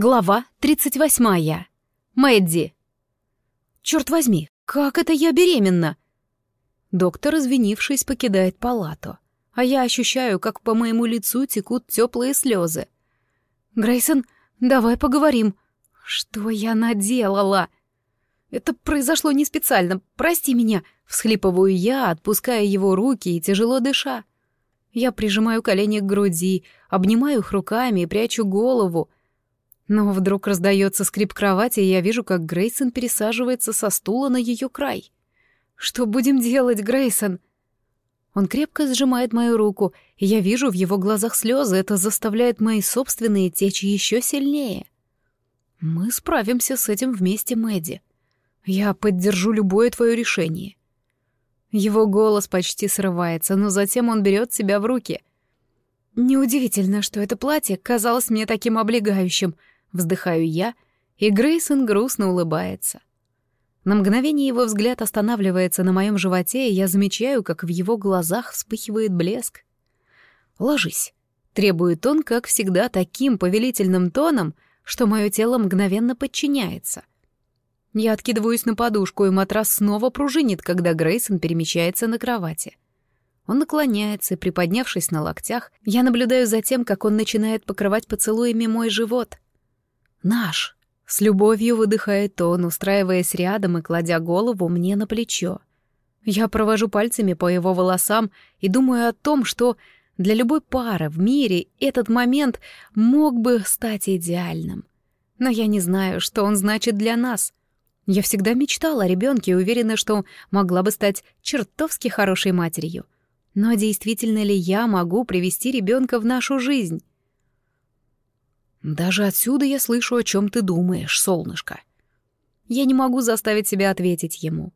Глава 38. Мэдди. Черт возьми, как это я беременна? Доктор, извинившись, покидает палату, а я ощущаю, как по моему лицу текут теплые слезы. Грейсон, давай поговорим. Что я наделала? Это произошло не специально, прости меня, всхлипываю я, отпуская его руки и тяжело дыша. Я прижимаю колени к груди, обнимаю их руками и прячу голову, но вдруг раздается скрип кровати, и я вижу, как Грейсон пересаживается со стула на ее край. «Что будем делать, Грейсон?» Он крепко сжимает мою руку, и я вижу в его глазах слезы, это заставляет мои собственные течь еще сильнее. «Мы справимся с этим вместе, Мэдди. Я поддержу любое твое решение». Его голос почти срывается, но затем он берет себя в руки. Неудивительно, что это платье казалось мне таким облегающим — Вздыхаю я, и Грейсон грустно улыбается. На мгновение его взгляд останавливается на моем животе, и я замечаю, как в его глазах вспыхивает блеск. «Ложись», — требует он, как всегда, таким повелительным тоном, что мое тело мгновенно подчиняется. Я откидываюсь на подушку, и матрас снова пружинит, когда Грейсон перемещается на кровати. Он наклоняется, и, приподнявшись на локтях, я наблюдаю за тем, как он начинает покрывать поцелуями мой живот — Наш. С любовью выдыхает он, устраиваясь рядом и кладя голову мне на плечо. Я провожу пальцами по его волосам и думаю о том, что для любой пары в мире этот момент мог бы стать идеальным. Но я не знаю, что он значит для нас. Я всегда мечтала о ребенке и уверена, что могла бы стать чертовски хорошей матерью. Но действительно ли я могу привести ребенка в нашу жизнь? Даже отсюда я слышу, о чем ты думаешь, солнышко. Я не могу заставить себя ответить ему.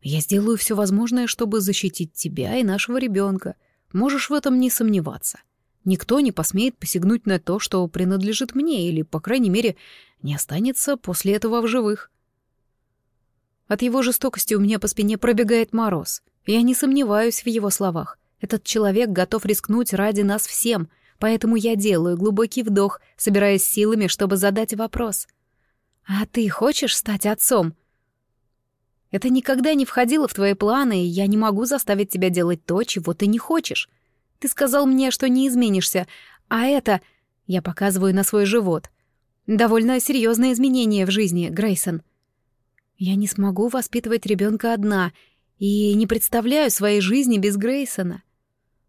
Я сделаю все возможное, чтобы защитить тебя и нашего ребенка. Можешь в этом не сомневаться. Никто не посмеет посягнуть на то, что принадлежит мне, или, по крайней мере, не останется после этого в живых. От его жестокости у меня по спине пробегает мороз. Я не сомневаюсь в его словах. Этот человек готов рискнуть ради нас всем — Поэтому я делаю глубокий вдох, собираясь силами, чтобы задать вопрос. «А ты хочешь стать отцом?» Это никогда не входило в твои планы, и я не могу заставить тебя делать то, чего ты не хочешь. Ты сказал мне, что не изменишься, а это... Я показываю на свой живот. Довольно серьезное изменение в жизни, Грейсон. Я не смогу воспитывать ребенка одна и не представляю своей жизни без Грейсона.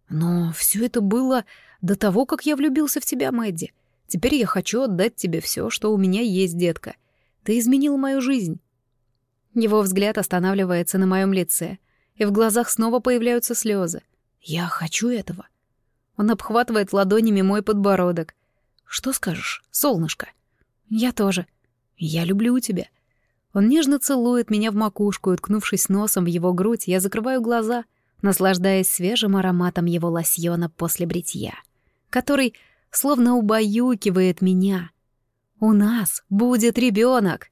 Но все это было до того, как я влюбился в тебя, Мэдди. Теперь я хочу отдать тебе все, что у меня есть, детка. Ты изменил мою жизнь». Его взгляд останавливается на моем лице, и в глазах снова появляются слезы. «Я хочу этого». Он обхватывает ладонями мой подбородок. «Что скажешь, солнышко?» «Я тоже». «Я люблю тебя». Он нежно целует меня в макушку, уткнувшись носом в его грудь, я закрываю глаза, наслаждаясь свежим ароматом его лосьона после бритья который словно убаюкивает меня. У нас будет ребенок.